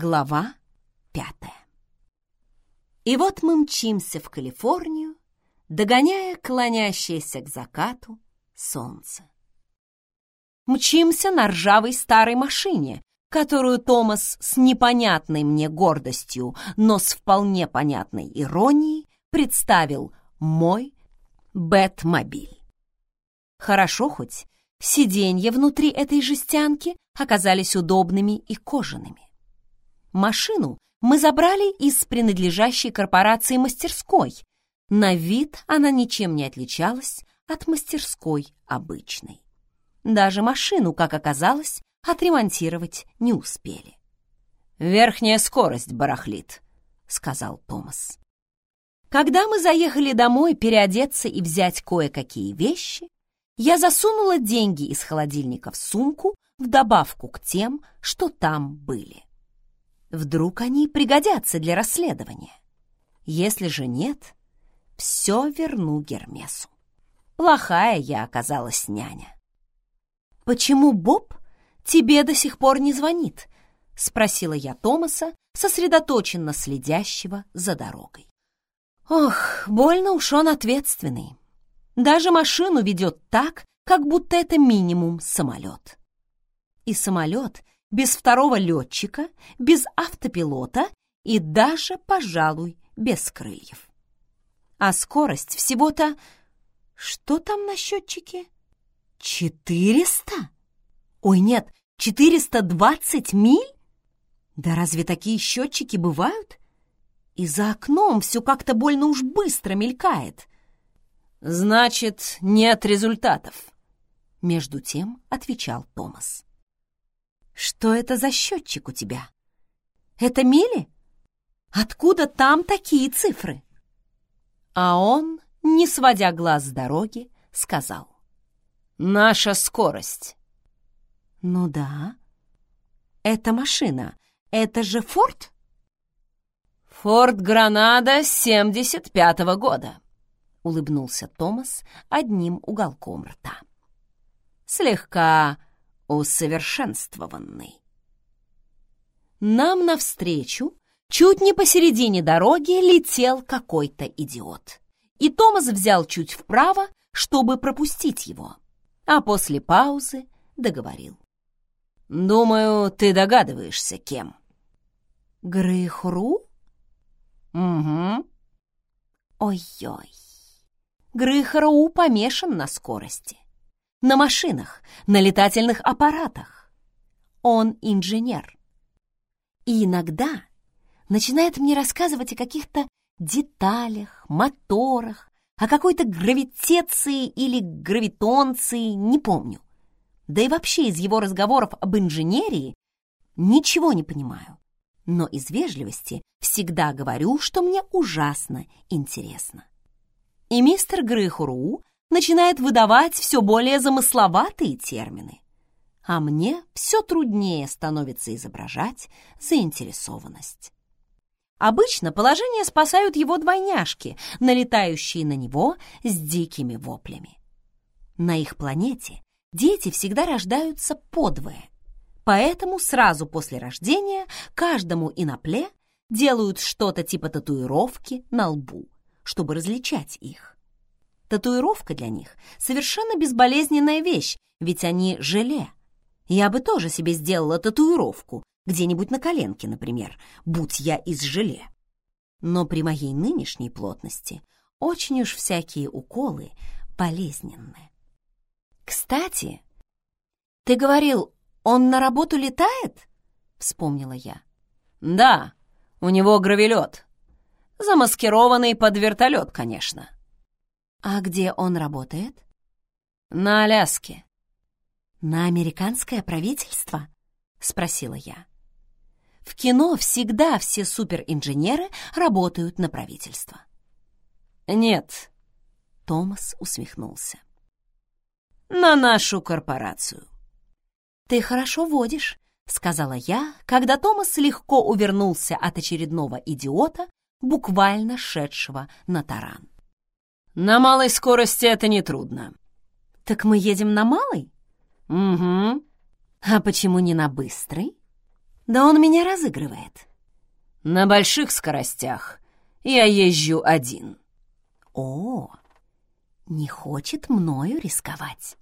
Глава пятая. И вот мы мчимся в Калифорнию, догоняя клонящееся к закату солнце. Мчимся на ржавой старой машине, которую Томас с непонятной мне гордостью, но с вполне понятной иронией представил мой Бэтмобиль. Хорошо хоть сиденья внутри этой жестянки оказались удобными и кожаными. Машину мы забрали из принадлежащей корпорации мастерской. На вид она ничем не отличалась от мастерской обычной. Даже машину, как оказалось, отремонтировать не успели. «Верхняя скорость барахлит», — сказал Томас. Когда мы заехали домой переодеться и взять кое-какие вещи, я засунула деньги из холодильника в сумку в добавку к тем, что там были. Вдруг они пригодятся для расследования. Если же нет, все верну Гермесу. Плохая я оказалась няня. «Почему Боб тебе до сих пор не звонит?» — спросила я Томаса, сосредоточенно следящего за дорогой. Ох, больно уж он ответственный. Даже машину ведет так, как будто это минимум самолет. И самолет без второго летчика, без автопилота и даже, пожалуй, без крыльев. А скорость всего-то... Что там на счетчике? Четыреста? Ой, нет, четыреста двадцать миль? Да разве такие счетчики бывают? И за окном все как-то больно уж быстро мелькает. Значит, нет результатов. Между тем отвечал Томас. Что это за счетчик у тебя? Это мили? Откуда там такие цифры? А он, не сводя глаз с дороги, сказал. Наша скорость. Ну да. Это машина. Это же Форд? Форд Гранада 75-го года, улыбнулся Томас одним уголком рта. Слегка усовершенствованный. Нам навстречу, чуть не посередине дороги, летел какой-то идиот. И Томас взял чуть вправо, чтобы пропустить его, а после паузы договорил. «Думаю, ты догадываешься, кем?» «Грыхру?» «Угу». «Ой-ой, Грыхру помешан на скорости на машинах, на летательных аппаратах. Он инженер. И иногда начинает мне рассказывать о каких-то деталях, моторах, о какой-то гравитеции или гравитонции, не помню. Да и вообще из его разговоров об инженерии ничего не понимаю. Но из вежливости всегда говорю, что мне ужасно интересно. И мистер Грыхуру начинает выдавать все более замысловатые термины. А мне все труднее становится изображать заинтересованность. Обычно положение спасают его двойняшки, налетающие на него с дикими воплями. На их планете дети всегда рождаются подвое, поэтому сразу после рождения каждому инопле делают что-то типа татуировки на лбу, чтобы различать их. Татуировка для них совершенно безболезненная вещь, ведь они желе. Я бы тоже себе сделала татуировку, где-нибудь на коленке, например, будь я из желе. Но при моей нынешней плотности очень уж всякие уколы болезненные. Кстати, ты говорил, он на работу летает? Вспомнила я. Да, у него гравелет. Замаскированный под вертолет, конечно. «А где он работает?» «На Аляске». «На американское правительство?» — спросила я. В кино всегда все суперинженеры работают на правительство. «Нет», — Томас усмехнулся. «На нашу корпорацию». «Ты хорошо водишь», — сказала я, когда Томас легко увернулся от очередного идиота, буквально шедшего на таран. На малой скорости это нетрудно. Так мы едем на малой? Угу. А почему не на быстрой? Да он меня разыгрывает. На больших скоростях я езжу один. О, не хочет мною рисковать.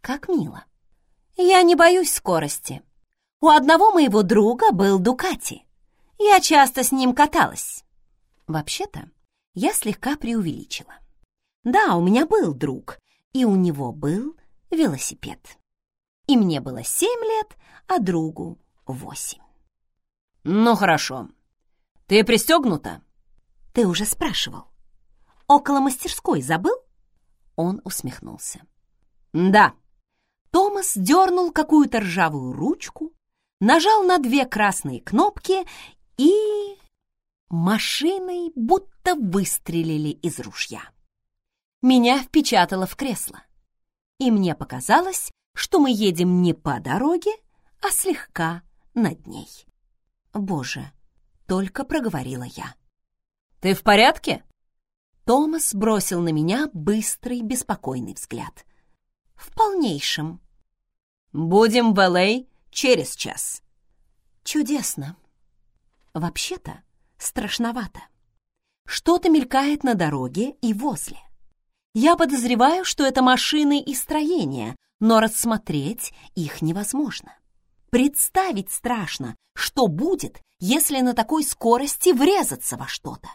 Как мило. Я не боюсь скорости. У одного моего друга был Дукати. Я часто с ним каталась. Вообще-то, я слегка преувеличила. Да, у меня был друг, и у него был велосипед. И мне было семь лет, а другу восемь. Ну, хорошо. Ты пристегнута? Ты уже спрашивал. Около мастерской забыл? Он усмехнулся. Да. Томас дернул какую-то ржавую ручку, нажал на две красные кнопки и... Машиной будто выстрелили из ружья. Меня впечатало в кресло, и мне показалось, что мы едем не по дороге, а слегка над ней. Боже, только проговорила я. «Ты в порядке?» Томас бросил на меня быстрый, беспокойный взгляд. «В полнейшем». «Будем в Л.А. через час». «Чудесно. Вообще-то страшновато. Что-то мелькает на дороге и возле. Я подозреваю, что это машины и строения, но рассмотреть их невозможно. Представить страшно, что будет, если на такой скорости врезаться во что-то.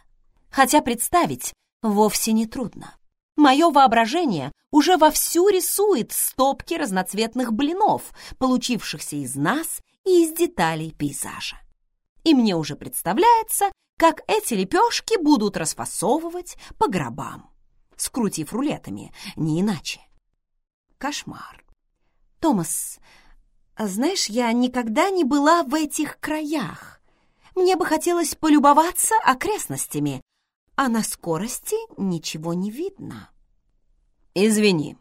Хотя представить вовсе не трудно. Мое воображение уже вовсю рисует стопки разноцветных блинов, получившихся из нас и из деталей пейзажа. И мне уже представляется, как эти лепешки будут расфасовывать по гробам, скрутив рулетами, не иначе. Кошмар. Томас, знаешь, я никогда не была в этих краях. Мне бы хотелось полюбоваться окрестностями, а на скорости ничего не видно. Извини.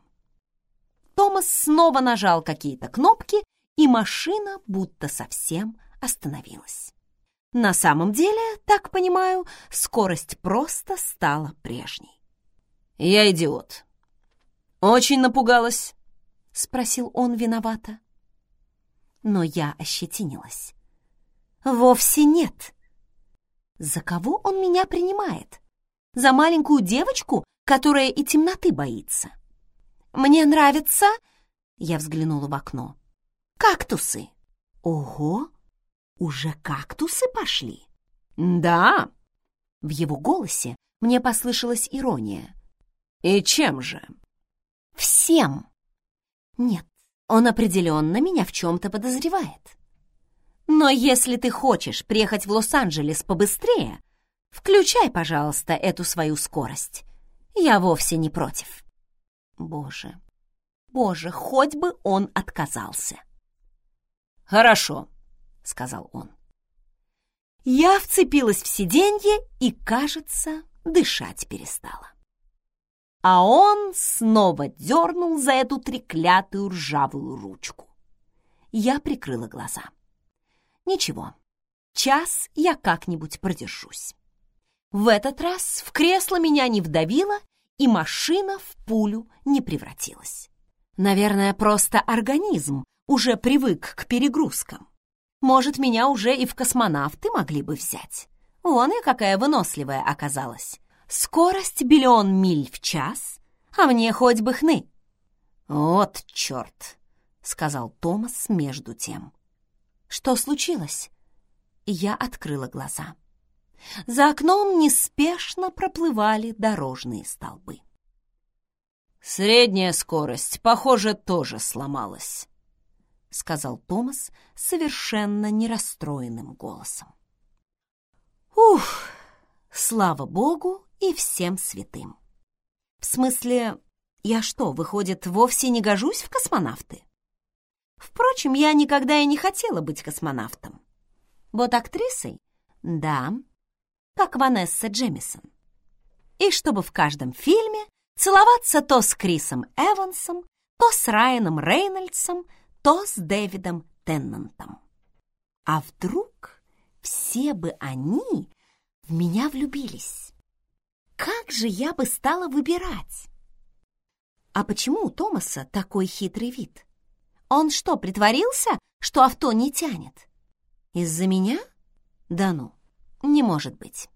Томас снова нажал какие-то кнопки, и машина будто совсем остановилась. На самом деле, так понимаю, скорость просто стала прежней. Я идиот. Очень напугалась? Спросил он виновато. Но я ощетинилась. Вовсе нет. За кого он меня принимает? За маленькую девочку, которая и темноты боится? Мне нравится... Я взглянула в окно. Кактусы. Ого, уже кактусы пошли? Да. В его голосе мне послышалась ирония. И чем же? Всем. Нет, он определенно меня в чем-то подозревает. Но если ты хочешь приехать в Лос-Анджелес побыстрее, включай, пожалуйста, эту свою скорость. Я вовсе не против. Боже, боже, хоть бы он отказался. Хорошо, сказал он. Я вцепилась в сиденье и, кажется, дышать перестала. А он снова дернул за эту треклятую ржавую ручку. Я прикрыла глаза. Ничего, час я как-нибудь продержусь. В этот раз в кресло меня не вдавило, и машина в пулю не превратилась. Наверное, просто организм уже привык к перегрузкам. Может, меня уже и в космонавты могли бы взять. Вон я какая выносливая оказалась. Скорость биллион миль в час, а мне хоть бы хны. «Вот черт!» — сказал Томас между тем. Что случилось? Я открыла глаза. За окном неспешно проплывали дорожные столбы. «Средняя скорость, похоже, тоже сломалась», — сказал Томас совершенно нерасстроенным голосом. «Ух, слава богу и всем святым! В смысле, я что, выходит, вовсе не гожусь в космонавты?» Впрочем, я никогда и не хотела быть космонавтом. Вот актрисой — да, как Ванесса Джемисон. И чтобы в каждом фильме целоваться то с Крисом Эвансом, то с Райаном Рейнольдсом, то с Дэвидом Теннантом. А вдруг все бы они в меня влюбились? Как же я бы стала выбирать? А почему у Томаса такой хитрый вид? Он что, притворился, что авто не тянет? Из-за меня? Да ну, не может быть.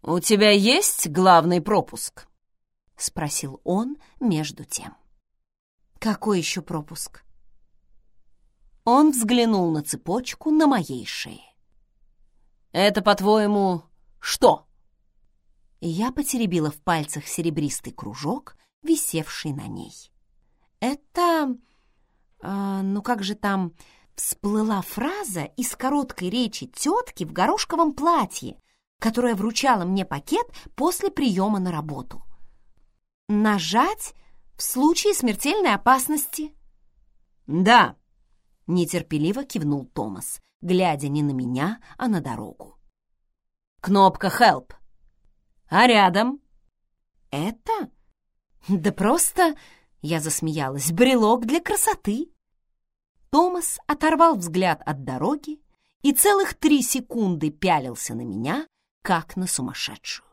«У тебя есть главный пропуск?» — спросил он между тем. «Какой еще пропуск?» Он взглянул на цепочку на моей шее. «Это, по-твоему, что?» Я потеребила в пальцах серебристый кружок, висевший на ней. «Это... Э, ну как же там...» Всплыла фраза из короткой речи тетки в горошковом платье, которая вручала мне пакет после приема на работу. «Нажать в случае смертельной опасности?» «Да», — нетерпеливо кивнул Томас, глядя не на меня, а на дорогу. «Кнопка «Help». А рядом?» «Это? Да просто...» — я засмеялась. «Брелок для красоты». Томас оторвал взгляд от дороги и целых три секунды пялился на меня, как на сумасшедшую.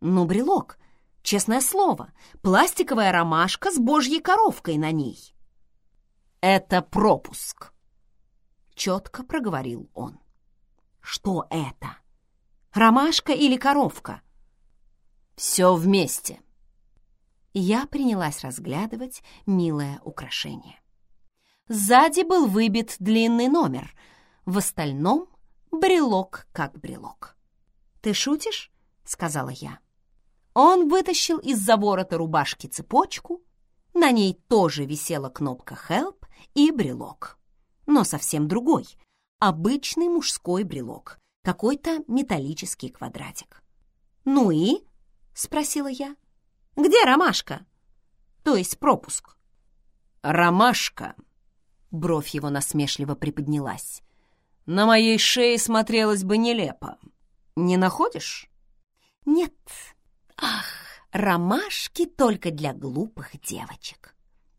Ну, брелок, честное слово, пластиковая ромашка с божьей коровкой на ней. «Это пропуск», — четко проговорил он. «Что это? Ромашка или коровка?» «Все вместе». Я принялась разглядывать милое украшение. Сзади был выбит длинный номер, в остальном — брелок как брелок. «Ты шутишь?» — сказала я. Он вытащил из-за ворота рубашки цепочку, на ней тоже висела кнопка «Help» и брелок. Но совсем другой, обычный мужской брелок, какой-то металлический квадратик. «Ну и?» — спросила я. «Где ромашка?» «То есть пропуск?» «Ромашка», — бровь его насмешливо приподнялась, «на моей шее смотрелась бы нелепо. Не находишь? Нет. Ах, ромашки только для глупых девочек.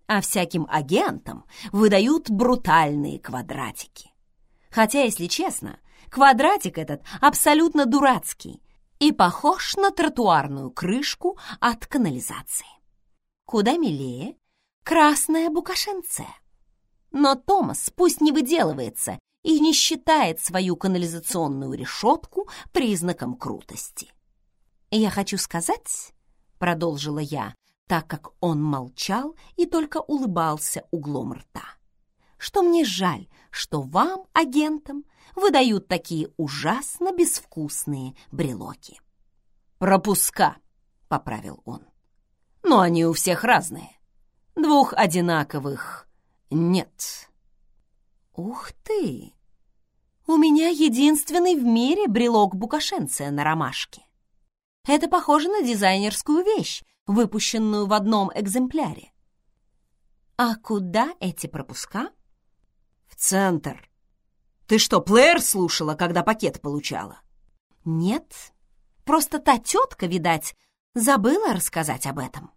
А всяким агентам выдают брутальные квадратики. Хотя, если честно, квадратик этот абсолютно дурацкий и похож на тротуарную крышку от канализации. Куда милее красная букашенце. Но Томас пусть не выделывается и не считает свою канализационную решетку признаком крутости. «Я хочу сказать», — продолжила я, так как он молчал и только улыбался углом рта, «что мне жаль, что вам, агентам, выдают такие ужасно безвкусные брелоки». «Пропуска», — поправил он. «Но они у всех разные. Двух одинаковых нет». «Ух ты! У меня единственный в мире брелок Букашенция на ромашке. Это похоже на дизайнерскую вещь, выпущенную в одном экземпляре. А куда эти пропуска? В центр. Ты что, плеер слушала, когда пакет получала? Нет, просто та тетка, видать, забыла рассказать об этом.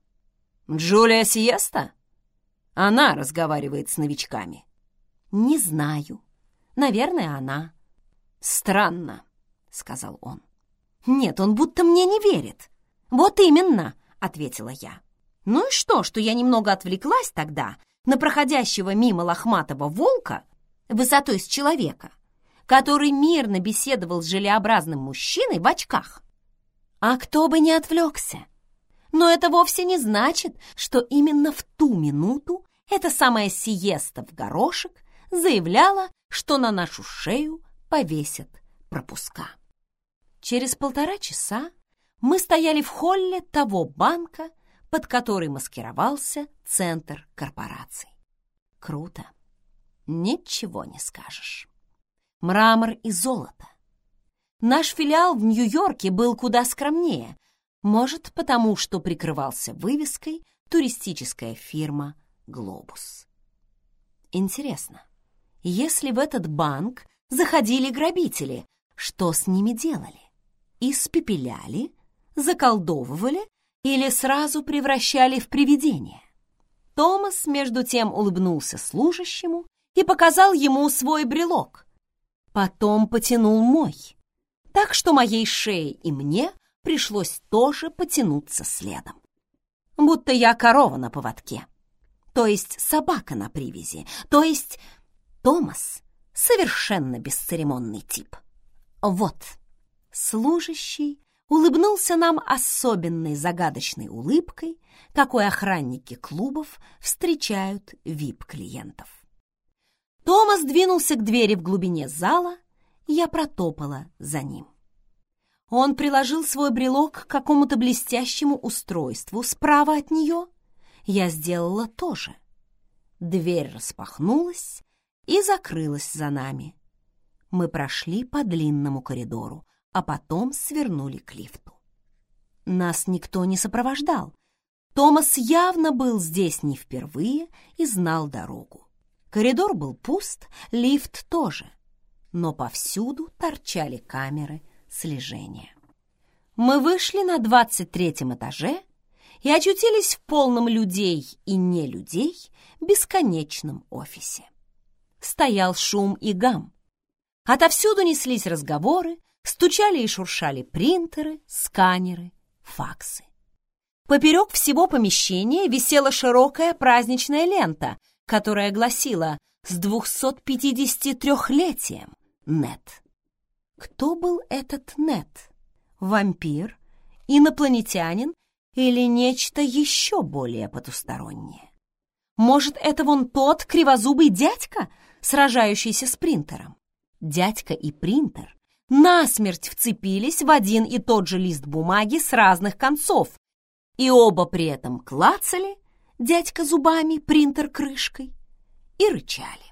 Джулия Сиеста? Она разговаривает с новичками. «Не знаю. Наверное, она». «Странно», — сказал он. «Нет, он будто мне не верит». «Вот именно», — ответила я. «Ну и что, что я немного отвлеклась тогда на проходящего мимо лохматого волка высотой с человека, который мирно беседовал с желеобразным мужчиной в очках? А кто бы не отвлекся? Но это вовсе не значит, что именно в ту минуту эта самая сиеста в горошек заявляла, что на нашу шею повесят пропуска. Через полтора часа мы стояли в холле того банка, под который маскировался центр корпораций. Круто. Ничего не скажешь. Мрамор и золото. Наш филиал в Нью-Йорке был куда скромнее, может, потому что прикрывался вывеской туристическая фирма «Глобус». Интересно, если в этот банк заходили грабители, что с ними делали? Испепеляли, заколдовывали или сразу превращали в привидение? Томас, между тем, улыбнулся служащему и показал ему свой брелок. Потом потянул мой, так что моей шее и мне пришлось тоже потянуться следом. Будто я корова на поводке, то есть собака на привязи, то есть Томас совершенно бесцеремонный тип. Вот, служащий улыбнулся нам особенной загадочной улыбкой, какой охранники клубов встречают вип-клиентов. Томас двинулся к двери в глубине зала, я протопала за ним. Он приложил свой брелок к какому-то блестящему устройству справа от нее. Я сделала то же. Дверь распахнулась и закрылась за нами. Мы прошли по длинному коридору, а потом свернули к лифту. Нас никто не сопровождал. Томас явно был здесь не впервые и знал дорогу. Коридор был пуст, лифт тоже, но повсюду торчали камеры слежения. Мы вышли на двадцать третьем этаже и очутились в полном людей и не людей бесконечном офисе. Стоял шум и гам. Отовсюду неслись разговоры, стучали и шуршали принтеры, сканеры, факсы. Поперек всего помещения висела широкая праздничная лента, которая гласила «С 253-летием, Нет». Кто был этот Нет? Вампир? Инопланетянин? Или нечто еще более потустороннее? Может, это вон тот кривозубый дядька, сражающийся с принтером? Дядька и принтер насмерть вцепились в один и тот же лист бумаги с разных концов, и оба при этом клацали, дядька зубами, принтер крышкой, и рычали.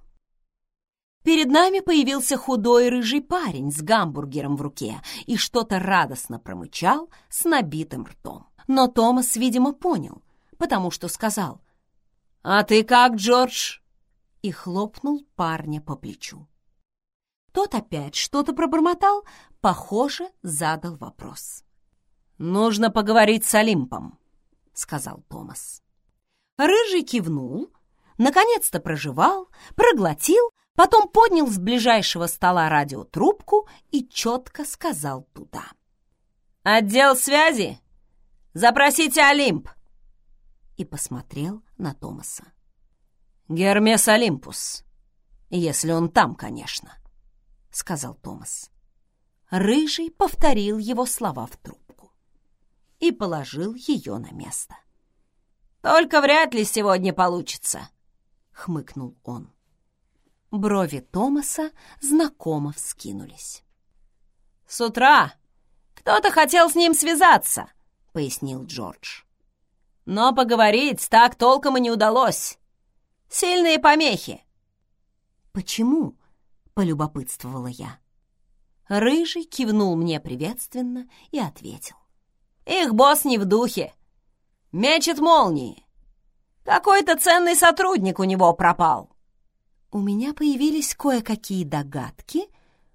Перед нами появился худой рыжий парень с гамбургером в руке и что-то радостно промычал с набитым ртом. Но Томас, видимо, понял, потому что сказал «А ты как, Джордж?» и хлопнул парня по плечу. Тот опять что-то пробормотал, похоже, задал вопрос. «Нужно поговорить с Олимпом», — сказал Томас. Рыжий кивнул, наконец-то проживал, проглотил, потом поднял с ближайшего стола радиотрубку и четко сказал туда. «Отдел связи! Запросите Олимп!» И посмотрел на Томаса. «Гермес Олимпус, если он там, конечно», — сказал Томас. Рыжий повторил его слова в трубку и положил ее на место. «Только вряд ли сегодня получится», — хмыкнул он. Брови Томаса знакомо вскинулись. «С утра кто-то хотел с ним связаться», — пояснил Джордж. «Но поговорить так толком и не удалось. Сильные помехи». «Почему?» — полюбопытствовала я. Рыжий кивнул мне приветственно и ответил. «Их босс не в духе. Мечет молнии. Какой-то ценный сотрудник у него пропал» у меня появились кое-какие догадки,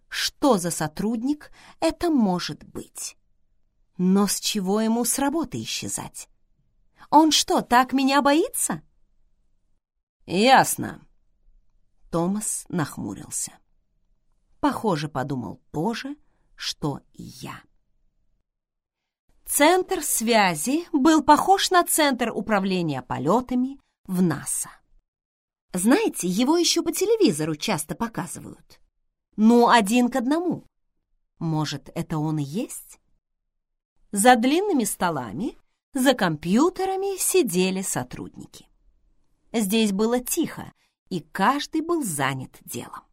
что за сотрудник это может быть. Но с чего ему с работы исчезать? Он что, так меня боится? Ясно. Томас нахмурился. Похоже, подумал тоже, что и я. Центр связи был похож на центр управления полетами в НАСА. Знаете, его еще по телевизору часто показывают. Ну, один к одному. Может, это он и есть? За длинными столами, за компьютерами сидели сотрудники. Здесь было тихо, и каждый был занят делом.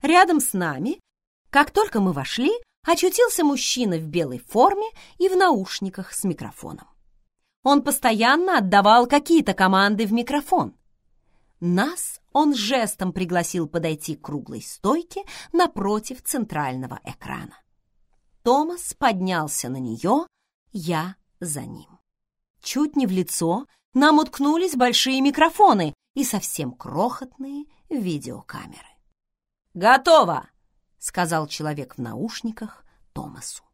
Рядом с нами, как только мы вошли, очутился мужчина в белой форме и в наушниках с микрофоном. Он постоянно отдавал какие-то команды в микрофон, нас он жестом пригласил подойти к круглой стойке напротив центрального экрана. Томас поднялся на нее, я за ним. Чуть не в лицо нам уткнулись большие микрофоны и совсем крохотные видеокамеры. «Готово!» — сказал человек в наушниках Томасу.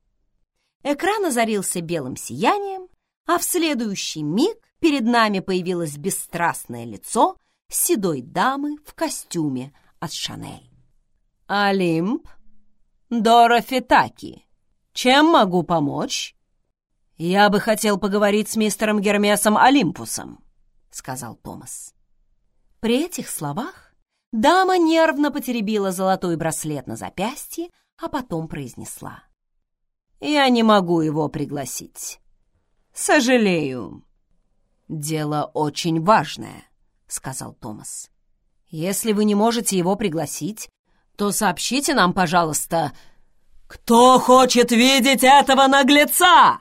Экран озарился белым сиянием, а в следующий миг перед нами появилось бесстрастное лицо — седой дамы в костюме от Шанель. «Олимп? Дора Фитаки, чем могу помочь?» «Я бы хотел поговорить с мистером Гермесом Олимпусом», — сказал Томас. При этих словах дама нервно потеребила золотой браслет на запястье, а потом произнесла. «Я не могу его пригласить. Сожалею. Дело очень важное», — сказал Томас. «Если вы не можете его пригласить, то сообщите нам, пожалуйста...» «Кто хочет видеть этого наглеца?»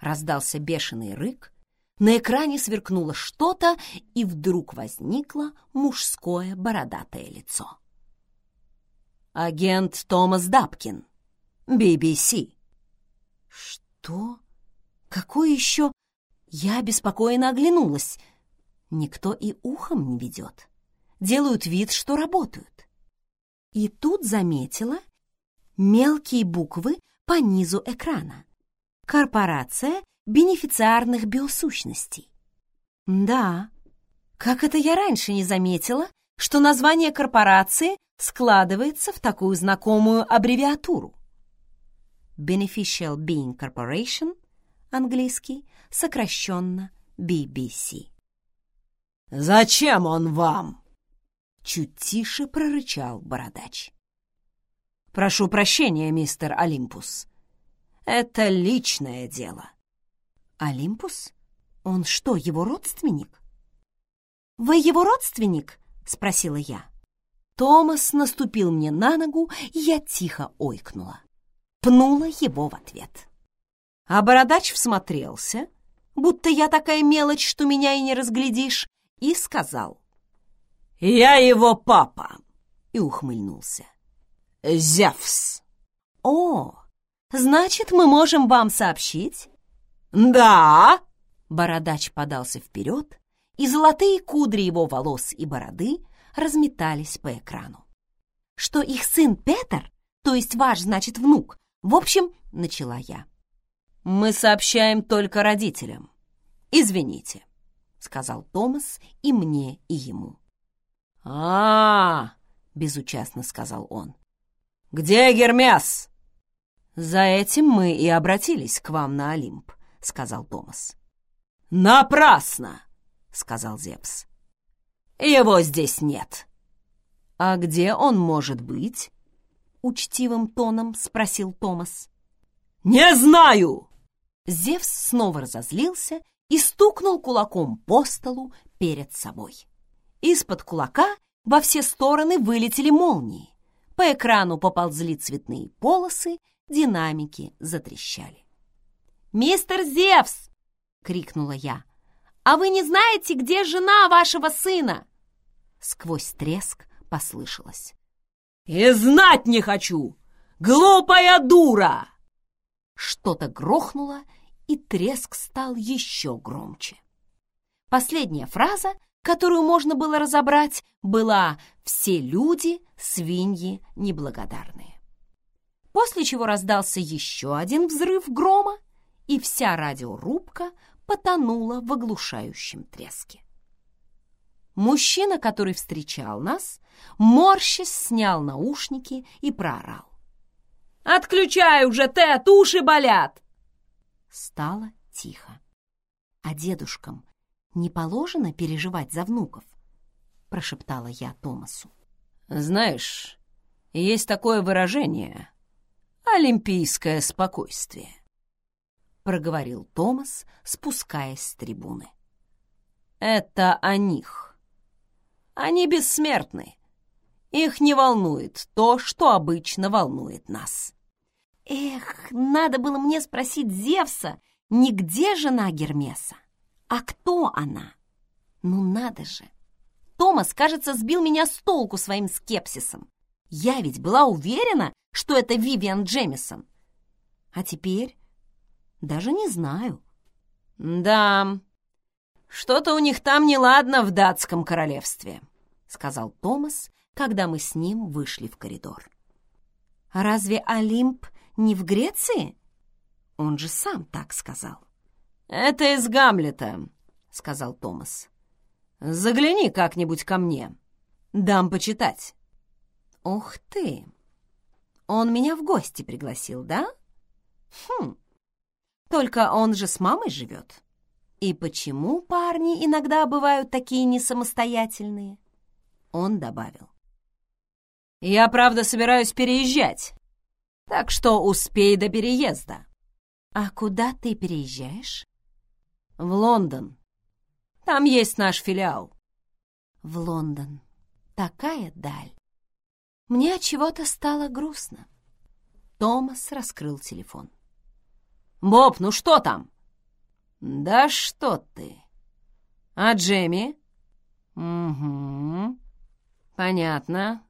Раздался бешеный рык, на экране сверкнуло что-то, и вдруг возникло мужское бородатое лицо. Агент Томас Дапкин, BBC. Что? Какой еще? Я обеспокоенно оглянулась. Никто и ухом не ведет. Делают вид, что работают. И тут заметила мелкие буквы по низу экрана. Корпорация бенефициарных биосущностей. Да, как это я раньше не заметила, что название корпорации складывается в такую знакомую аббревиатуру. Beneficial Being Corporation, английский, сокращенно BBC. «Зачем он вам?» Чуть тише прорычал бородач. «Прошу прощения, мистер Олимпус. Это личное дело». «Олимпус? Он что, его родственник?» «Вы его родственник?» — спросила я. Томас наступил мне на ногу, и я тихо ойкнула. Пнула его в ответ. А бородач всмотрелся, будто я такая мелочь, что меня и не разглядишь, и сказал. «Я его папа!» и ухмыльнулся. «Зевс!» «О, значит, мы можем вам сообщить, «Да!» Бородач подался вперед, и золотые кудри его волос и бороды разметались по экрану. «Что их сын Петр, то есть ваш, значит, внук, в общем, начала я. «Мы сообщаем только родителям. Извините», — сказал Томас и мне, и ему. а, -а, -а безучастно сказал он. «Где Гермес?» «За этим мы и обратились к вам на Олимп», — сказал Томас. «Напрасно!» — сказал Зевс. «Его здесь нет». «А где он может быть?» — учтивым тоном спросил Томас. «Не знаю!» Зевс снова разозлился и стукнул кулаком по столу перед собой. Из-под кулака во все стороны вылетели молнии. По экрану поползли цветные полосы, динамики затрещали. «Мистер Зевс!» — крикнула я. «А вы не знаете, где жена вашего сына?» Сквозь треск послышалось. «И знать не хочу! Глупая дура!» Что-то грохнуло, и треск стал еще громче. Последняя фраза, которую можно было разобрать, была «Все люди — свиньи неблагодарные». После чего раздался еще один взрыв грома, и вся радиорубка потонула в оглушающем треске. Мужчина, который встречал нас, морщись снял наушники и проорал. «Отключай уже, Тед, уши болят!» Стало тихо. «А дедушкам не положено переживать за внуков?» прошептала я Томасу. «Знаешь, есть такое выражение — олимпийское спокойствие. — проговорил Томас, спускаясь с трибуны. «Это о них. Они бессмертны. Их не волнует то, что обычно волнует нас». «Эх, надо было мне спросить Зевса, не где жена Гермеса, а кто она? Ну надо же! Томас, кажется, сбил меня с толку своим скепсисом. Я ведь была уверена, что это Вивиан Джемисон. А теперь даже не знаю. Да, что-то у них там неладно в датском королевстве, сказал Томас, когда мы с ним вышли в коридор. Разве Олимп не в Греции? Он же сам так сказал. Это из Гамлета, сказал Томас. Загляни как-нибудь ко мне. Дам почитать. Ух ты! Он меня в гости пригласил, да? Хм, только он же с мамой живет. И почему парни иногда бывают такие несамостоятельные? Он добавил. Я, правда, собираюсь переезжать, так что успей до переезда. А куда ты переезжаешь? В Лондон. Там есть наш филиал. В Лондон. Такая даль. Мне от чего-то стало грустно. Томас раскрыл телефон. «Боб, ну что там?» «Да что ты!» «А Джемми?» «Угу. Понятно.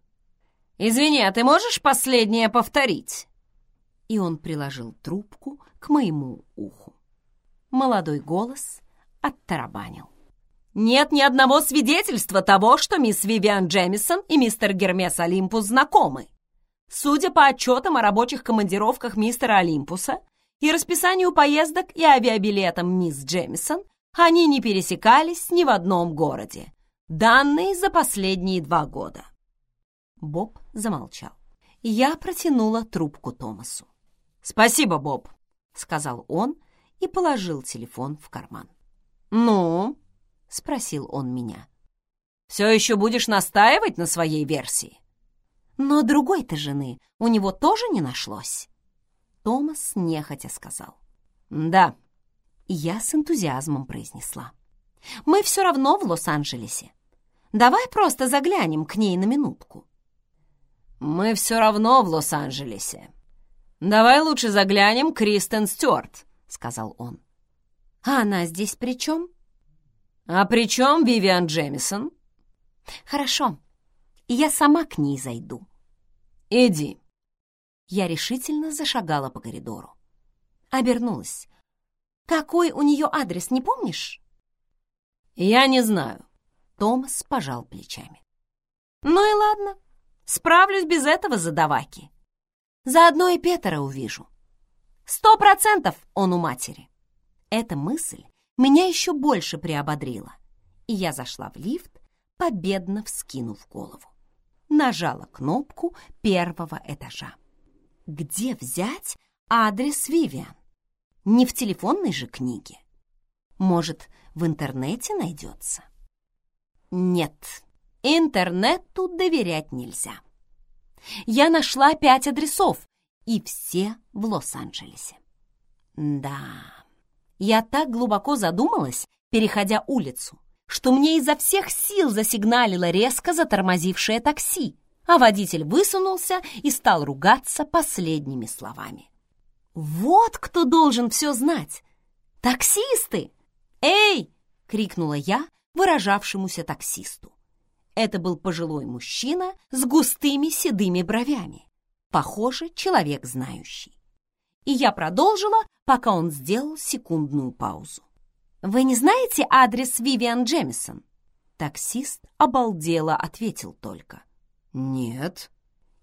Извини, а ты можешь последнее повторить?» И он приложил трубку к моему уху. Молодой голос оттарабанил. «Нет ни одного свидетельства того, что мисс Вивиан Джемисон и мистер Гермес Олимпус знакомы. Судя по отчетам о рабочих командировках мистера Олимпуса и расписанию поездок и авиабилетам мисс Джемисон, они не пересекались ни в одном городе. Данные за последние два года. Боб замолчал. Я протянула трубку Томасу. «Спасибо, Боб», — сказал он и положил телефон в карман. «Ну?» — спросил он меня. «Все еще будешь настаивать на своей версии?» «Но другой-то жены у него тоже не нашлось?» Томас нехотя сказал. «Да». Я с энтузиазмом произнесла. «Мы все равно в Лос-Анджелесе. Давай просто заглянем к ней на минутку». «Мы все равно в Лос-Анджелесе. Давай лучше заглянем к Кристен Стюарт», — сказал он. «А она здесь при чем?» «А при чем Вивиан Джемисон?» «Хорошо, я сама к ней зайду». «Иди». Я решительно зашагала по коридору. Обернулась. «Какой у нее адрес, не помнишь?» «Я не знаю». Томас пожал плечами. «Ну и ладно, справлюсь без этого задаваки. Заодно и Петера увижу. Сто процентов он у матери». Эта мысль меня еще больше приободрила, и я зашла в лифт, победно вскинув голову. Нажала кнопку первого этажа. Где взять адрес Вивиан? Не в телефонной же книге. Может, в интернете найдется? Нет, интернету доверять нельзя. Я нашла пять адресов, и все в Лос-Анджелесе. Да, я так глубоко задумалась, переходя улицу, что мне изо всех сил засигналило резко затормозившее такси а водитель высунулся и стал ругаться последними словами. «Вот кто должен все знать! Таксисты!» «Эй!» — крикнула я выражавшемуся таксисту. Это был пожилой мужчина с густыми седыми бровями. Похоже, человек знающий. И я продолжила, пока он сделал секундную паузу. «Вы не знаете адрес Вивиан Джемисон?» Таксист обалдело ответил только. «Нет».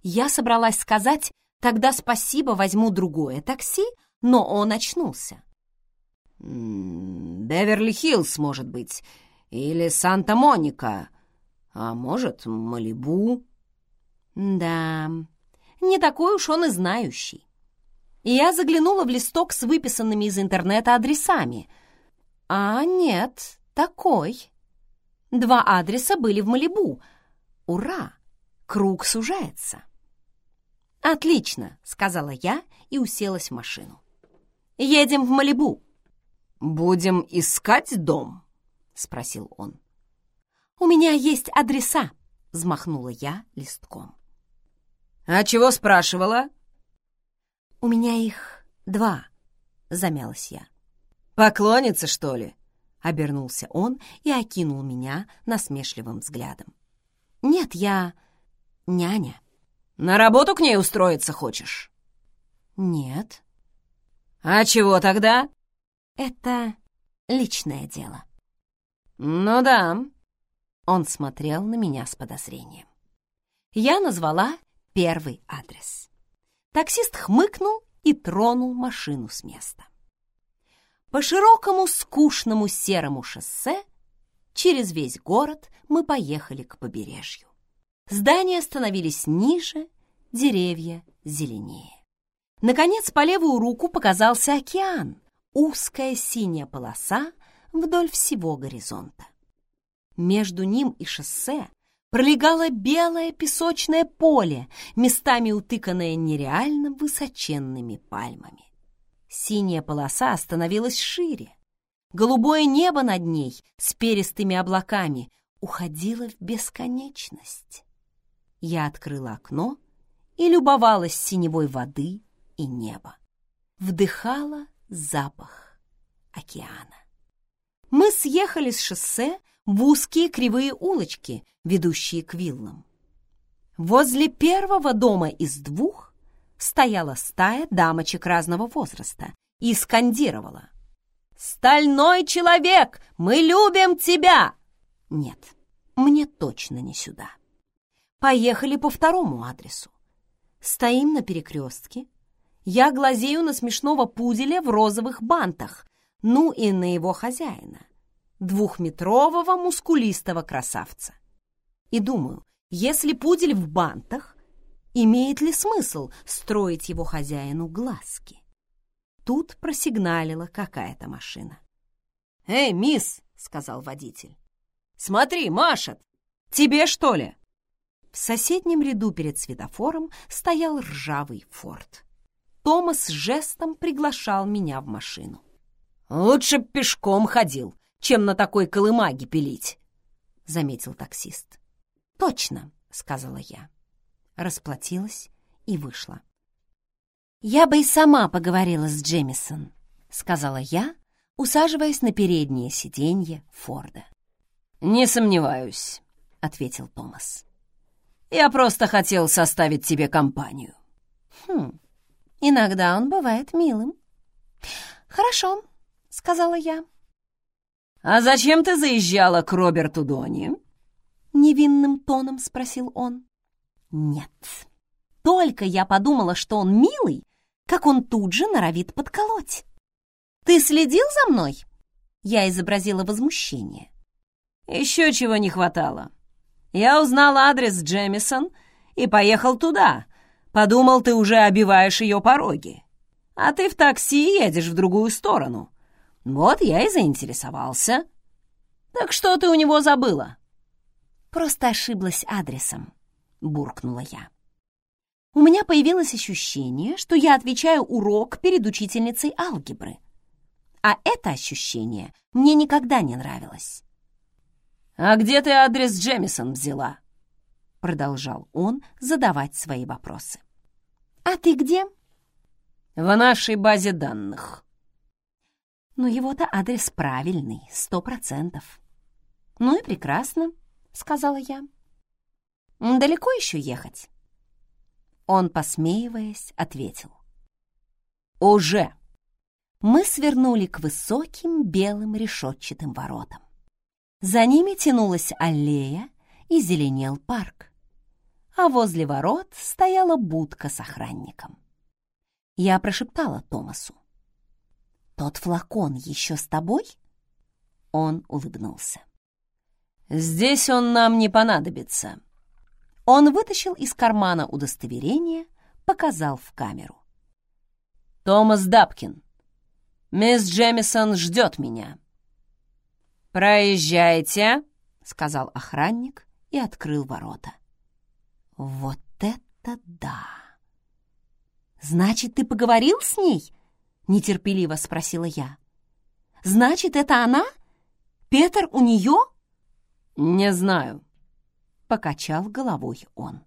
Я собралась сказать, тогда спасибо, возьму другое такси, но он очнулся. «Беверли-Хиллз, может быть, или Санта-Моника, а может, Малибу». «Да, не такой уж он и знающий». И я заглянула в листок с выписанными из интернета адресами. А нет, такой. Два адреса были в Малибу. Ура! Круг сужается. «Отлично», — сказала я и уселась в машину. «Едем в Малибу». «Будем искать дом?» — спросил он. «У меня есть адреса», — взмахнула я листком. «А чего спрашивала?» «У меня их два», — замялась я. «Поклонница, что ли?» — обернулся он и окинул меня насмешливым взглядом. «Нет, я няня. На работу к ней устроиться хочешь? Нет. А чего тогда? Это личное дело. Ну да. Он смотрел на меня с подозрением. Я назвала первый адрес. Таксист хмыкнул и тронул машину с места. По широкому, скучному серому шоссе через весь город мы поехали к побережью. Здания становились ниже, деревья зеленее. Наконец, по левую руку показался океан, узкая синяя полоса вдоль всего горизонта. Между ним и шоссе пролегало белое песочное поле, местами утыканное нереально высоченными пальмами. Синяя полоса становилась шире. Голубое небо над ней с перистыми облаками уходило в бесконечность. Я открыла окно и любовалась синевой воды и неба. Вдыхала запах океана. Мы съехали с шоссе в узкие кривые улочки, ведущие к виллам. Возле первого дома из двух стояла стая дамочек разного возраста и скандировала. «Стальной человек! Мы любим тебя!» Нет, мне точно не сюда. Поехали по второму адресу. Стоим на перекрестке. Я глазею на смешного пуделя в розовых бантах, ну и на его хозяина, двухметрового мускулистого красавца. И думаю, если пудель в бантах, имеет ли смысл строить его хозяину глазки? Тут просигналила какая-то машина. «Эй, мисс!» — сказал водитель. «Смотри, машет! Тебе, что ли?» В соседнем ряду перед светофором стоял ржавый форт. Томас жестом приглашал меня в машину. «Лучше пешком ходил, чем на такой колымаге пилить», — заметил таксист. «Точно», — сказала я. Расплатилась и вышла. «Я бы и сама поговорила с Джемисон», — сказала я, усаживаясь на переднее сиденье Форда. «Не сомневаюсь», — ответил Томас. «Я просто хотел составить тебе компанию». «Хм, иногда он бывает милым». «Хорошо», — сказала я. «А зачем ты заезжала к Роберту Дони?» Невинным тоном спросил он. «Нет, только я подумала, что он милый, как он тут же норовит подколоть. Ты следил за мной?» Я изобразила возмущение. «Еще чего не хватало. Я узнал адрес Джемисон и поехал туда. Подумал, ты уже обиваешь ее пороги. А ты в такси едешь в другую сторону. Вот я и заинтересовался. Так что ты у него забыла?» «Просто ошиблась адресом», — буркнула я. У меня появилось ощущение, что я отвечаю урок перед учительницей алгебры. А это ощущение мне никогда не нравилось. «А где ты адрес Джемисон взяла?» Продолжал он задавать свои вопросы. «А ты где?» «В нашей базе данных», но его-то адрес правильный, сто процентов. «Ну и прекрасно», — сказала я. «Далеко еще ехать?» Он, посмеиваясь, ответил. «Уже!» Мы свернули к высоким белым решетчатым воротам. За ними тянулась аллея и зеленел парк. А возле ворот стояла будка с охранником. Я прошептала Томасу. «Тот флакон еще с тобой?» Он улыбнулся. «Здесь он нам не понадобится». Он вытащил из кармана удостоверение, показал в камеру. «Томас Дапкин, мисс Джемисон ждет меня». «Проезжайте», — сказал охранник и открыл ворота. «Вот это да!» «Значит, ты поговорил с ней?» — нетерпеливо спросила я. «Значит, это она? Петр у нее?» «Не знаю», — покачал головой он.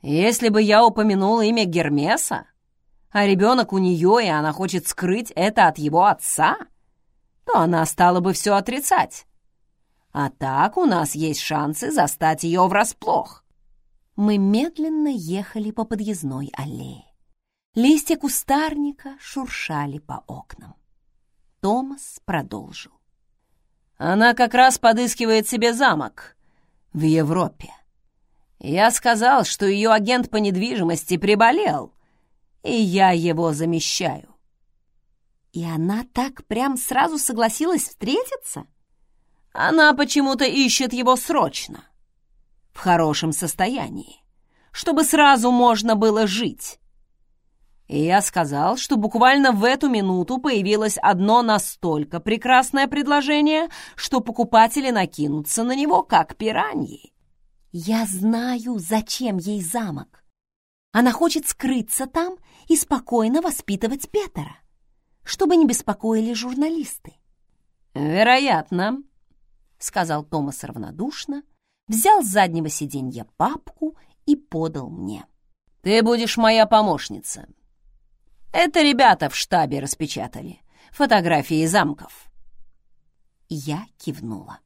«Если бы я упомянул имя Гермеса, а ребенок у нее, и она хочет скрыть это от его отца, то она стала бы все отрицать. А так у нас есть шансы застать ее врасплох». Мы медленно ехали по подъездной аллее. Листья кустарника шуршали по окнам. Томас продолжил. «Она как раз подыскивает себе замок в Европе. Я сказал, что ее агент по недвижимости приболел, и я его замещаю». «И она так прям сразу согласилась встретиться?» «Она почему-то ищет его срочно, в хорошем состоянии, чтобы сразу можно было жить». И я сказал, что буквально в эту минуту появилось одно настолько прекрасное предложение, что покупатели накинутся на него, как пираньи. Я знаю, зачем ей замок. Она хочет скрыться там и спокойно воспитывать Петера, чтобы не беспокоили журналисты. «Вероятно», — сказал Томас равнодушно, взял с заднего сиденья папку и подал мне. «Ты будешь моя помощница. Это ребята в штабе распечатали фотографии замков». Я кивнула.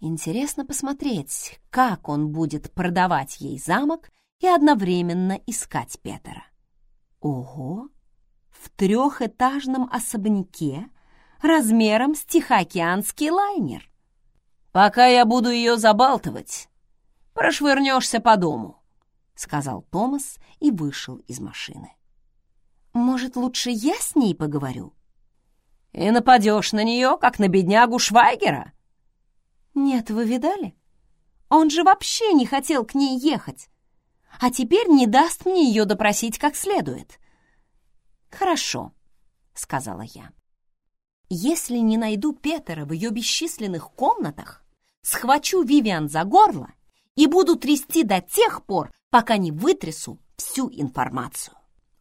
Интересно посмотреть, как он будет продавать ей замок и одновременно искать Петера. Ого! В трехэтажном особняке размером с Тихоокеанский лайнер. «Пока я буду ее забалтывать, прошвырнешься по дому», — сказал Томас и вышел из машины. «Может, лучше я с ней поговорю?» «И нападешь на нее, как на беднягу Швайгера?» «Нет, вы видали? Он же вообще не хотел к ней ехать, а теперь не даст мне ее допросить как следует». «Хорошо», — сказала я. «Если не найду Петера в ее бесчисленных комнатах, схвачу Вивиан за горло и буду трясти до тех пор, пока не вытрясу всю информацию.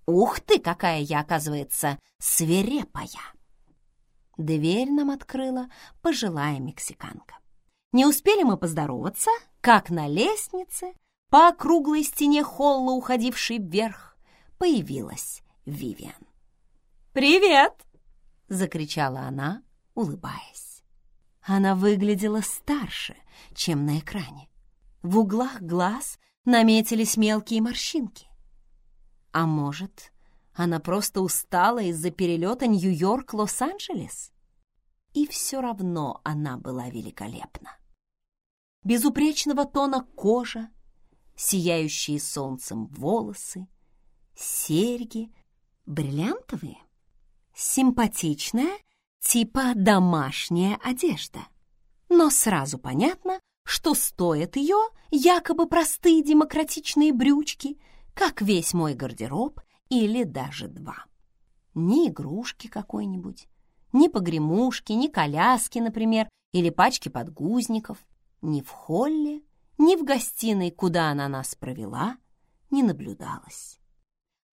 Ух ты, какая я, оказывается, свирепая!» Дверь нам открыла пожилая мексиканка. Не успели мы поздороваться, как на лестнице, по круглой стене холла, уходившей вверх, появилась Вивиан. «Привет!» — закричала она, улыбаясь. Она выглядела старше, чем на экране. В углах глаз наметились мелкие морщинки. А может, она просто устала из-за перелета Нью-Йорк-Лос-Анджелес? И все равно она была великолепна. Безупречного тона кожа, сияющие солнцем волосы, серьги, бриллиантовые, симпатичная, типа домашняя одежда. Но сразу понятно, что стоят ее якобы простые демократичные брючки, как весь мой гардероб или даже два. Ни игрушки какой-нибудь, ни погремушки, ни коляски, например, или пачки подгузников, ни в холле, ни в гостиной, куда она нас провела, не наблюдалось.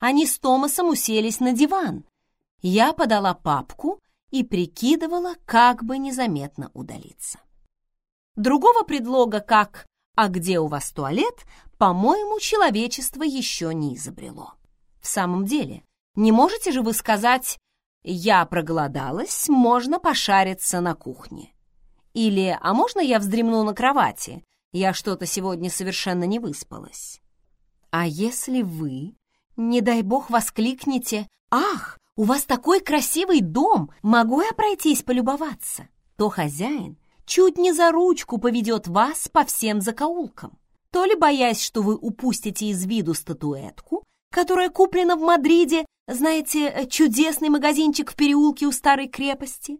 Они с Томасом уселись на диван. Я подала папку и прикидывала, как бы незаметно удалиться. Другого предлога, как «А где у вас туалет?», по-моему, человечество еще не изобрело. В самом деле, не можете же вы сказать «Я проголодалась, можно пошариться на кухне». Или «А можно я вздремну на кровати? Я что-то сегодня совершенно не выспалась». А если вы, не дай бог, воскликнете «Ах, у вас такой красивый дом, могу я пройтись полюбоваться?» то хозяин чуть не за ручку поведет вас по всем закоулкам. То ли боясь, что вы упустите из виду статуэтку, которая куплена в Мадриде, знаете, чудесный магазинчик в переулке у старой крепости,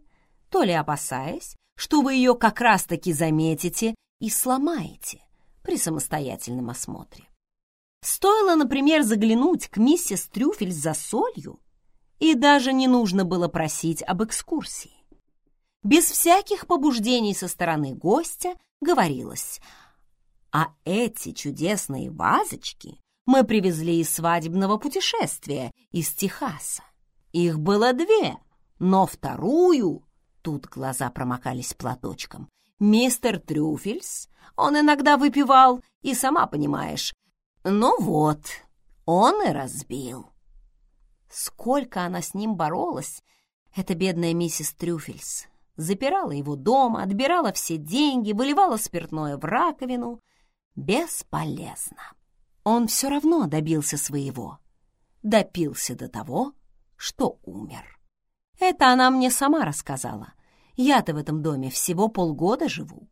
то ли опасаясь, что вы ее как раз-таки заметите и сломаете при самостоятельном осмотре. Стоило, например, заглянуть к миссис Трюфель за солью, и даже не нужно было просить об экскурсии без всяких побуждений со стороны гостя говорилось «А эти чудесные вазочки мы привезли из свадебного путешествия из Техаса. Их было две, но вторую...» Тут глаза промокались платочком. «Мистер Трюфельс, он иногда выпивал, и сама понимаешь. Ну вот, он и разбил». Сколько она с ним боролась, эта бедная миссис Трюфельс запирала его дома, отбирала все деньги, выливала спиртное в раковину. Бесполезно. Он все равно добился своего. Допился до того, что умер. Это она мне сама рассказала. Я-то в этом доме всего полгода живу,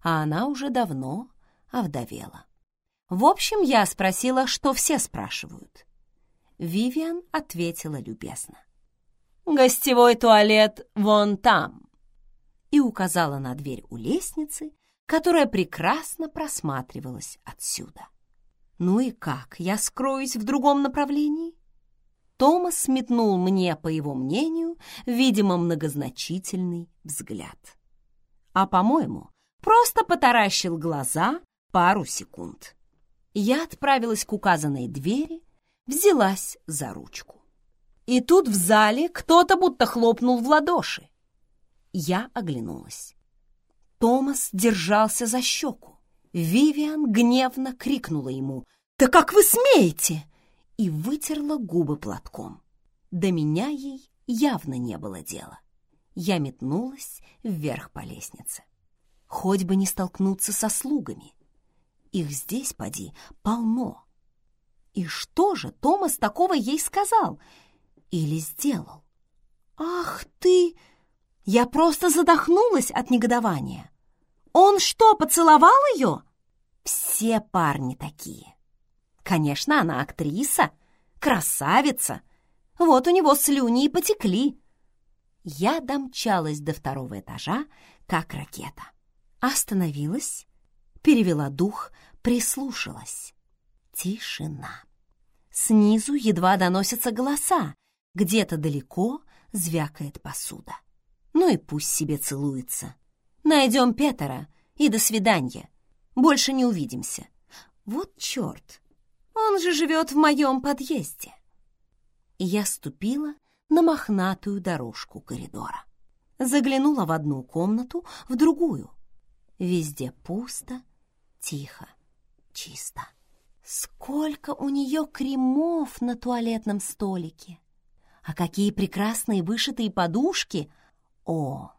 а она уже давно овдовела. В общем, я спросила, что все спрашивают. Вивиан ответила любезно. «Гостевой туалет вон там» и указала на дверь у лестницы, которая прекрасно просматривалась отсюда. «Ну и как, я скроюсь в другом направлении?» Томас сметнул мне, по его мнению, видимо, многозначительный взгляд. А, по-моему, просто потаращил глаза, пару секунд. Я отправилась к указанной двери, взялась за ручку. И тут в зале кто-то будто хлопнул в ладоши. Я оглянулась. Томас держался за щеку. Вивиан гневно крикнула ему «Да как вы смеете!» и вытерла губы платком. До меня ей явно не было дела. Я метнулась вверх по лестнице. Хоть бы не столкнуться со слугами. Их здесь, поди, полно. И что же Томас такого ей сказал или сделал? Ах ты! Я просто задохнулась от негодования. Он что, поцеловал ее? Все парни такие. Конечно, она актриса, красавица. Вот у него слюни и потекли. Я домчалась до второго этажа, как ракета. Остановилась, перевела дух, прислушалась. Тишина. Снизу едва доносятся голоса. Где-то далеко звякает посуда. Ну и пусть себе целуется. Найдем Петера и до свидания. Больше не увидимся. Вот черт, он же живет в моем подъезде. Я ступила на мохнатую дорожку коридора. Заглянула в одну комнату, в другую. Везде пусто, тихо, чисто. Сколько у нее кремов на туалетном столике! А какие прекрасные вышитые подушки! О,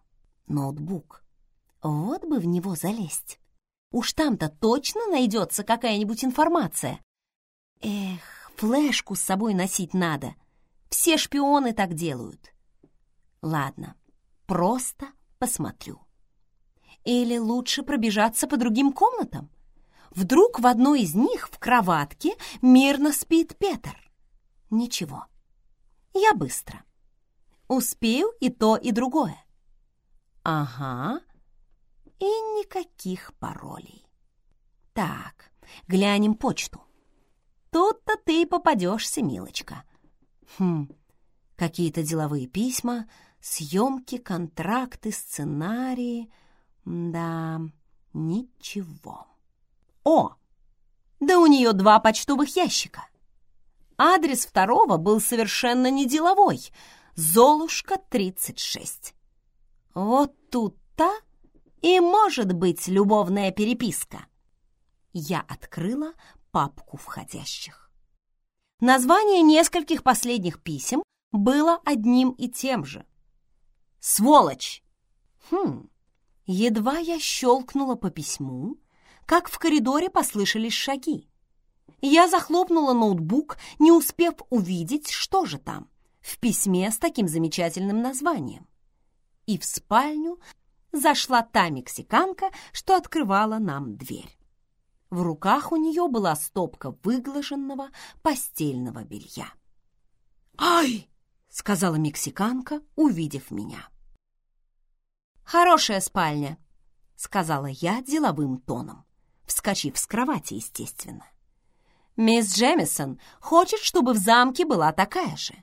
ноутбук! Вот бы в него залезть! Уж там-то точно найдется какая-нибудь информация. Эх, флешку с собой носить надо. Все шпионы так делают. Ладно, просто посмотрю. Или лучше пробежаться по другим комнатам? Вдруг в одной из них в кроватке мирно спит Петр. Ничего, я быстро. Успею и то, и другое. Ага, и никаких паролей. Так, глянем почту. Тут-то ты и попадешься, милочка. Хм, какие-то деловые письма, съемки, контракты, сценарии. Да, ничего. О, да у нее два почтовых ящика. Адрес второго был совершенно не деловой. Золушка, 36. Вот тут-то и может быть любовная переписка. Я открыла папку входящих. Название нескольких последних писем было одним и тем же. «Сволочь!» Хм, едва я щелкнула по письму, как в коридоре послышались шаги. Я захлопнула ноутбук, не успев увидеть, что же там, в письме с таким замечательным названием. И в спальню зашла та мексиканка, что открывала нам дверь. В руках у нее была стопка выглаженного постельного белья. «Ай!» — сказала мексиканка, увидев меня. «Хорошая спальня», — сказала я деловым тоном, вскочив с кровати, естественно. «Мисс Джемисон хочет, чтобы в замке была такая же.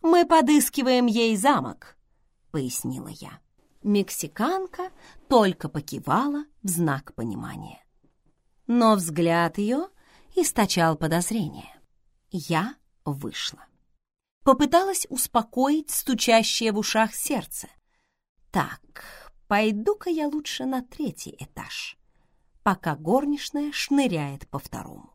Мы подыскиваем ей замок», — пояснила я. Мексиканка только покивала в знак понимания но взгляд ее источал подозрение. Я вышла. Попыталась успокоить стучащее в ушах сердце. Так, пойду-ка я лучше на третий этаж, пока горничная шныряет по второму.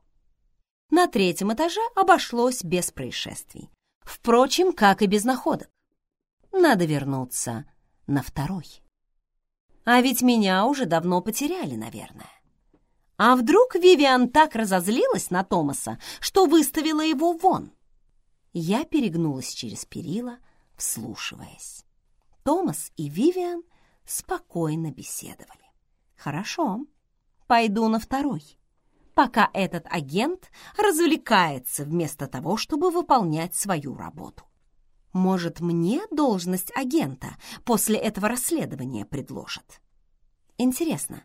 На третьем этаже обошлось без происшествий. Впрочем, как и без находок. Надо вернуться на второй. А ведь меня уже давно потеряли, наверное. А вдруг Вивиан так разозлилась на Томаса, что выставила его вон? Я перегнулась через перила, вслушиваясь. Томас и Вивиан спокойно беседовали. Хорошо, пойду на второй, пока этот агент развлекается вместо того, чтобы выполнять свою работу. Может, мне должность агента после этого расследования предложат? Интересно,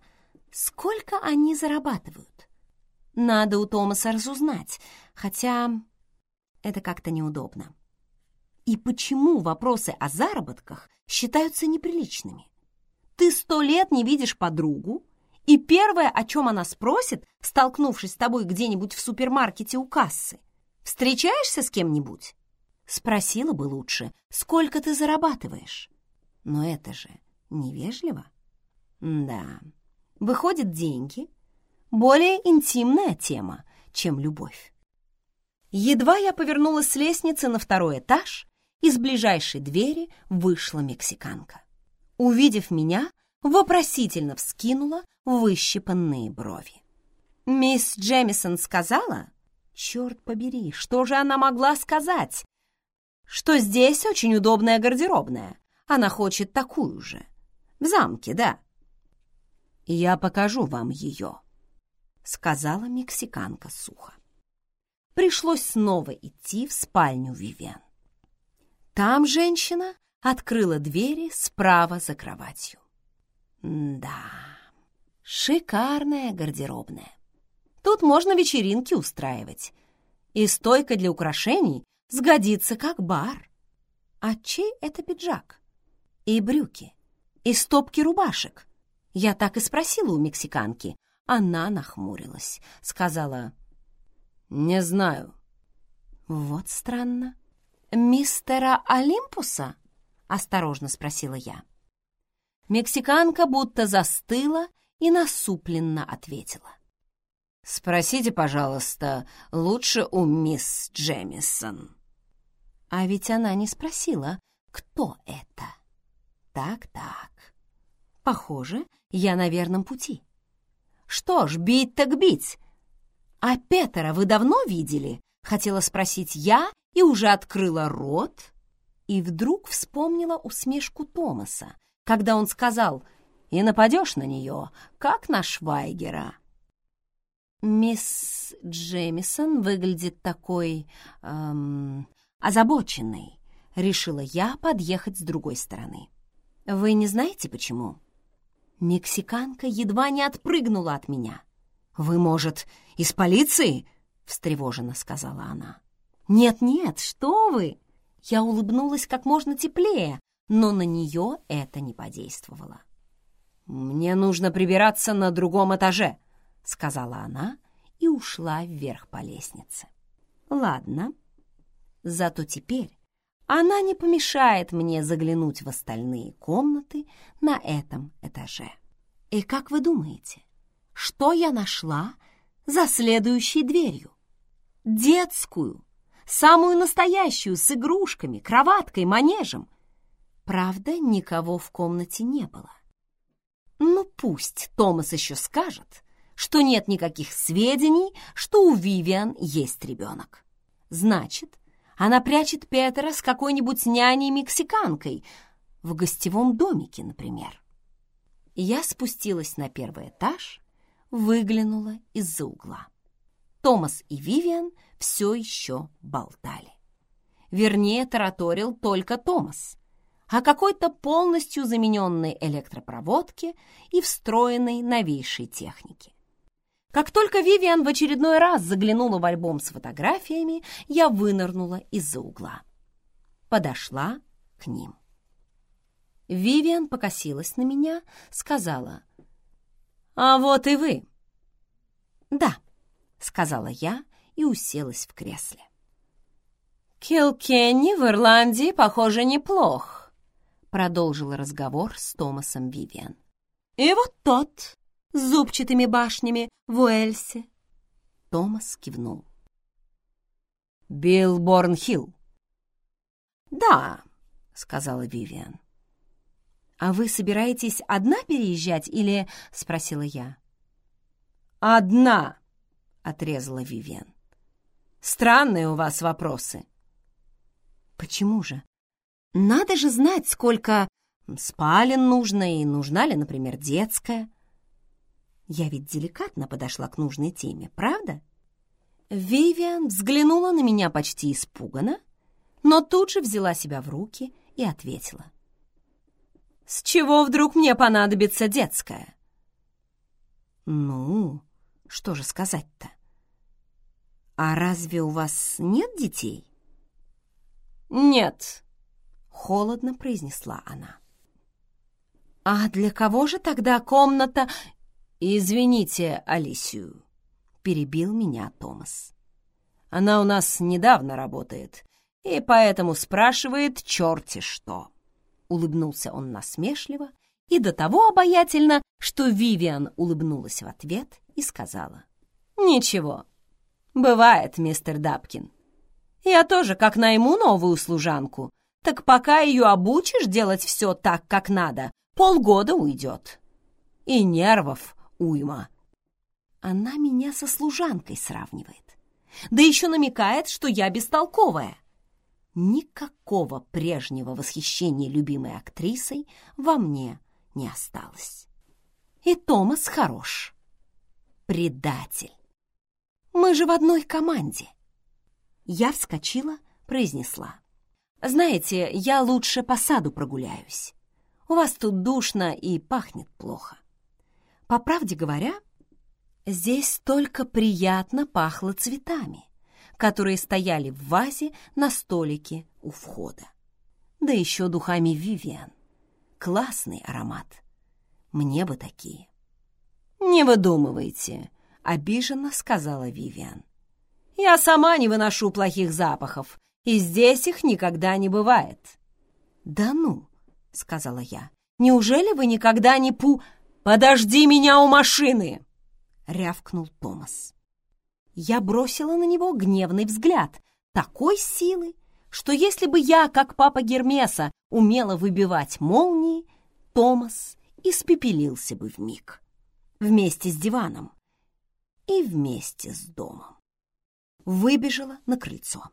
Сколько они зарабатывают? Надо у Томаса разузнать, хотя это как-то неудобно. И почему вопросы о заработках считаются неприличными? Ты сто лет не видишь подругу, И первое, о чем она спросит, столкнувшись с тобой где-нибудь в супермаркете у кассы, «Встречаешься с кем-нибудь?» Спросила бы лучше, сколько ты зарабатываешь. Но это же невежливо. Да, выходит, деньги — более интимная тема, чем любовь. Едва я повернулась с лестницы на второй этаж, из ближайшей двери вышла мексиканка. Увидев меня, вопросительно вскинула выщипанные брови. «Мисс Джемисон сказала?» «Черт побери, что же она могла сказать?» «Что здесь очень удобная гардеробная. Она хочет такую же. В замке, да?» «Я покажу вам ее», — сказала мексиканка сухо. Пришлось снова идти в спальню Вивен. Там женщина открыла двери справа за кроватью. Да, шикарная гардеробная. Тут можно вечеринки устраивать. И стойка для украшений сгодится как бар. А чей это пиджак? И брюки, и стопки рубашек. Я так и спросила у мексиканки. Она нахмурилась, сказала, «Не знаю». Вот странно. «Мистера Олимпуса?» — осторожно спросила я. Мексиканка будто застыла и насупленно ответила. «Спросите, пожалуйста, лучше у мисс Джемисон». А ведь она не спросила, кто это. Так-так. Похоже, я на верном пути. Что ж, бить так бить. А Петера вы давно видели? Хотела спросить я и уже открыла рот, и вдруг вспомнила усмешку Томаса, когда он сказал «И нападешь на нее, как на Швайгера». Мисс Джемисон выглядит такой... Эм, озабоченной. Решила я подъехать с другой стороны. Вы не знаете, почему? Мексиканка едва не отпрыгнула от меня. «Вы, может, из полиции?» — встревоженно сказала она. «Нет-нет, что вы!» Я улыбнулась как можно теплее, но на нее это не подействовало. «Мне нужно прибираться на другом этаже», — сказала она и ушла вверх по лестнице. «Ладно, зато теперь она не помешает мне заглянуть в остальные комнаты на этом этаже. И как вы думаете, что я нашла за следующей дверью? Детскую, самую настоящую, с игрушками, кроваткой, манежем. Правда, никого в комнате не было. Ну пусть Томас еще скажет, что нет никаких сведений, что у Вивиан есть ребенок. Значит, она прячет Петера с какой-нибудь няней-мексиканкой в гостевом домике, например. Я спустилась на первый этаж, выглянула из-за угла. Томас и Вивиан все еще болтали. Вернее, тараторил только Томас о какой-то полностью замененной электропроводке и встроенной новейшей технике. Как только Вивиан в очередной раз заглянула в альбом с фотографиями, я вынырнула из-за угла. Подошла к ним. Вивиан покосилась на меня, сказала, «А вот и вы». «Да», — сказала я и уселась в кресле. «Килкенни в Ирландии, похоже, неплох», — продолжила разговор с Томасом Вивиан. «И вот тот, с зубчатыми башнями в Уэльсе?» Томас кивнул. «Билл Борнхилл». «Да», — сказала Вивиан. «А вы собираетесь одна переезжать или...» — спросила я. «Одна», — отрезала Вивиан. «Странные у вас вопросы». «Почему же? Надо же знать, сколько спален нужно и нужна ли, например, детская». Я ведь деликатно подошла к нужной теме, правда? Вивиан взглянула на меня почти испуганно, но тут же взяла себя в руки и ответила. «С чего вдруг мне понадобится детская?» «Ну, что же сказать-то? А разве у вас нет детей?» «Нет», — холодно произнесла она. «А для кого же тогда комната «Извините Алисию», — перебил меня Томас. «Она у нас недавно работает, и поэтому спрашивает черти что». Улыбнулся он насмешливо и до того обаятельно, что Вивиан улыбнулась в ответ и сказала. «Ничего, бывает, мистер Дапкин. Я тоже как найму новую служанку, так пока ее обучишь делать все так, как надо, полгода уйдет. И нервов уйма. Она меня со служанкой сравнивает. Да еще намекает, что я бестолковая. Никакого прежнего восхищения любимой актрисой во мне не осталось. И Томас хорош. Предатель. Мы же в одной команде. Я вскочила, произнесла. Знаете, я лучше по саду прогуляюсь. У вас тут душно и пахнет плохо. По правде говоря, здесь только приятно пахло цветами, которые стояли в вазе на столике у входа. Да еще духами Вивиан. Классный аромат. Мне бы такие. «Не выдумывайте», — обиженно сказала Вивиан. «Я сама не выношу плохих запахов, и здесь их никогда не бывает». «Да ну», — сказала я, — «неужели вы никогда не пу...» «Подожди меня у машины!» — рявкнул Томас. Я бросила на него гневный взгляд, такой силы, что если бы я, как папа Гермеса, умела выбивать молнии, Томас испепелился бы в миг вместе с диваном и вместе с домом. Выбежала на крыльцо.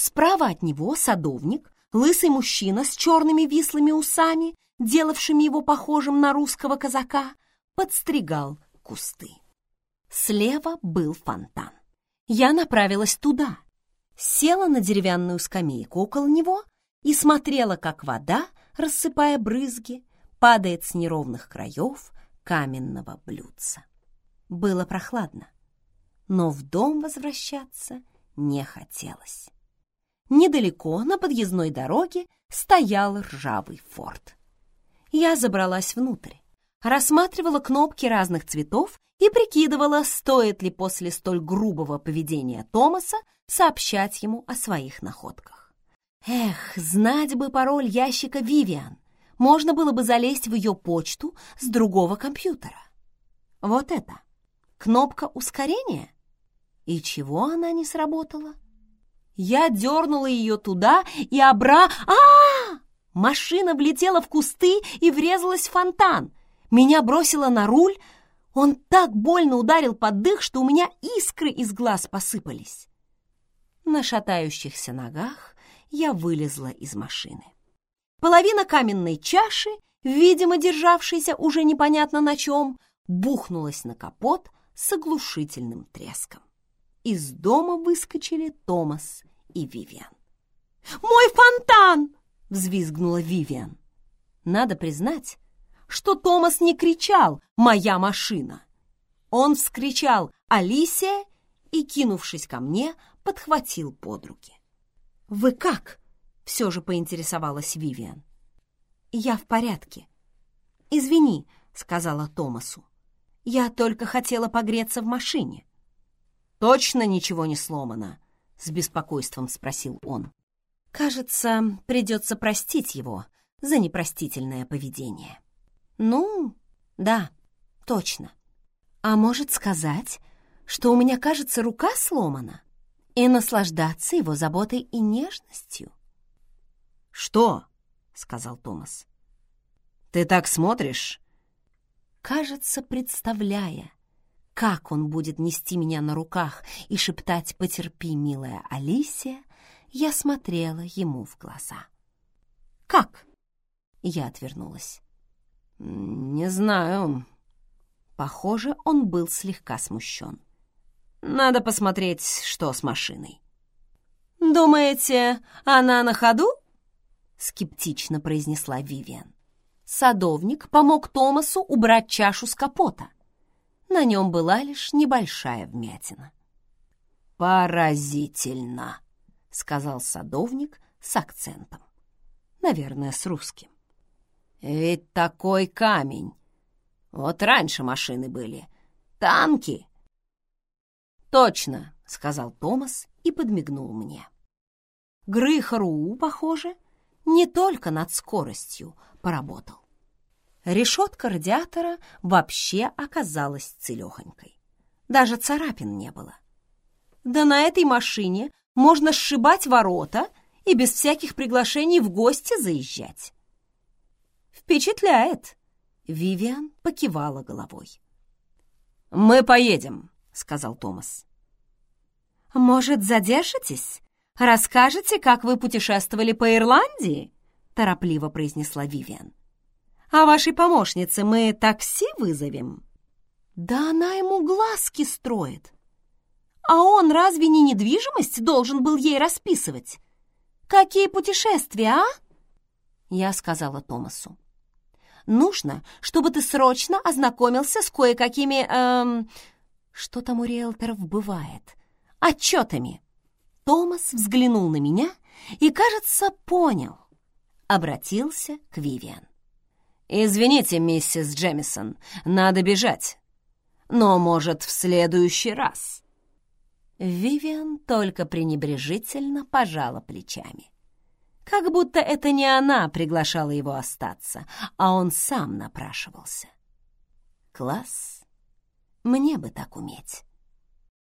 Справа от него садовник, лысый мужчина с черными вислыми усами делавшими его похожим на русского казака, подстригал кусты. Слева был фонтан. Я направилась туда, села на деревянную скамейку около него и смотрела, как вода, рассыпая брызги, падает с неровных краев каменного блюдца. Было прохладно, но в дом возвращаться не хотелось. Недалеко на подъездной дороге стоял ржавый форт я забралась внутрь, рассматривала кнопки разных цветов и прикидывала, стоит ли после столь грубого поведения Томаса сообщать ему о своих находках. Эх, знать бы пароль ящика Вивиан. Можно было бы залезть в ее почту с другого компьютера. Вот это. Кнопка ускорения? И чего она не сработала? Я дернула ее туда и обра... а, -а, -а! Машина влетела в кусты и врезалась в фонтан. Меня бросило на руль. Он так больно ударил под дых, что у меня искры из глаз посыпались. На шатающихся ногах я вылезла из машины. Половина каменной чаши, видимо, державшейся уже непонятно на чем, бухнулась на капот с оглушительным треском. Из дома выскочили Томас и Вивиан. «Мой фонтан!» — взвизгнула Вивиан. Надо признать, что Томас не кричал «Моя машина!». Он вскричал «Алисия!» и, кинувшись ко мне, подхватил под руки. «Вы как?» — все же поинтересовалась Вивиан. «Я в порядке». «Извини», — сказала Томасу. «Я только хотела погреться в машине». «Точно ничего не сломано?» — с беспокойством спросил он. Кажется, придется простить его за непростительное поведение. Ну, да, точно. А может сказать, что у меня, кажется, рука сломана, и наслаждаться его заботой и нежностью? «Что?» — сказал Томас. «Ты так смотришь?» Кажется, представляя, как он будет нести меня на руках и шептать «Потерпи, милая Алисия», я смотрела ему в глаза. «Как?» Я отвернулась. «Не знаю». Похоже, он был слегка смущен. «Надо посмотреть, что с машиной». «Думаете, она на ходу?» Скептично произнесла Вивиан. Садовник помог Томасу убрать чашу с капота. На нем была лишь небольшая вмятина. «Поразительно!» — сказал садовник с акцентом. Наверное, с русским. «Ведь такой камень Вот раньше машины были. Танки. Точно, сказал Томас и подмигнул мне. Грыхару, похоже, не только над скоростью поработал. Решетка радиатора вообще оказалась целехонькой. Даже царапин не было. Да на этой машине можно сшибать ворота и без всяких приглашений в гости заезжать. Впечатляет. Вивиан покивала головой. «Мы поедем», — сказал Томас. «Может, задержитесь? Расскажете, как вы путешествовали по Ирландии?» — торопливо произнесла Вивиан. «А вашей помощнице мы такси вызовем?» «Да она ему глазки строит. А он разве не недвижимость должен был ей расписывать? Какие путешествия, а?» Я сказала Томасу. Нужно, чтобы ты срочно ознакомился с кое-какими... Эм, что там у риэлторов бывает? Отчетами. Томас взглянул на меня и, кажется, понял. Обратился к Вивиан. «Извините, миссис Джемисон, надо бежать. Но, может, в следующий раз». Вивиан только пренебрежительно пожала плечами. Как будто это не она приглашала его остаться, а он сам напрашивался. Класс. Мне бы так уметь.